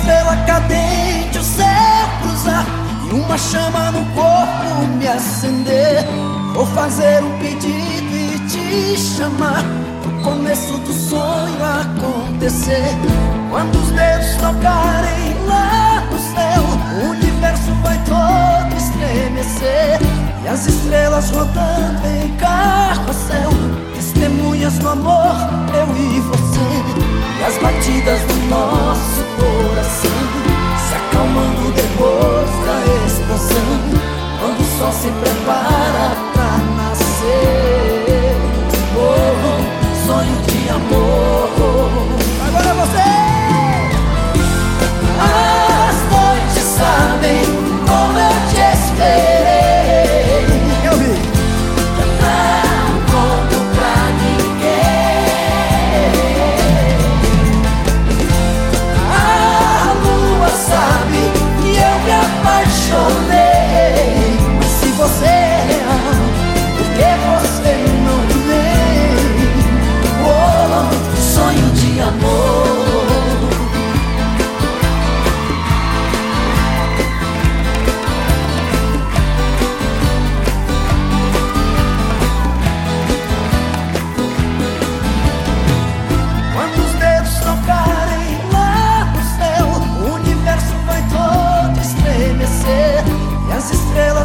estrela cadente o céu cruzar E uma chama no corpo me acender. Vou fazer um pedido e te chamar o começo do sonho acontecer. Quando os dedos tocarem lá no céu O universo vai todo estremecer. E as estrelas rodando em carrossel Testemunhas do amor, eu e você. E as batidas do nosso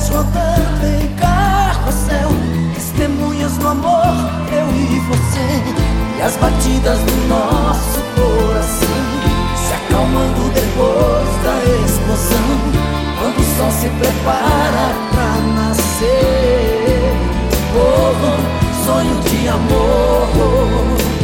estrelas rodando em carrossel, testemunhas do amor, eu e você. E as batidas do nosso coração se acalmando depois da explosão. Quando o sol se prepara pra nascer. Oh, sonho de amor.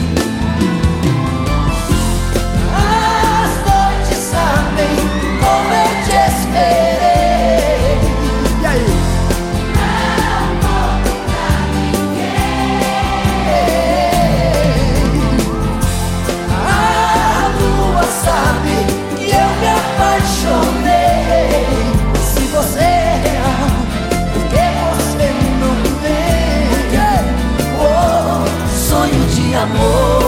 amor.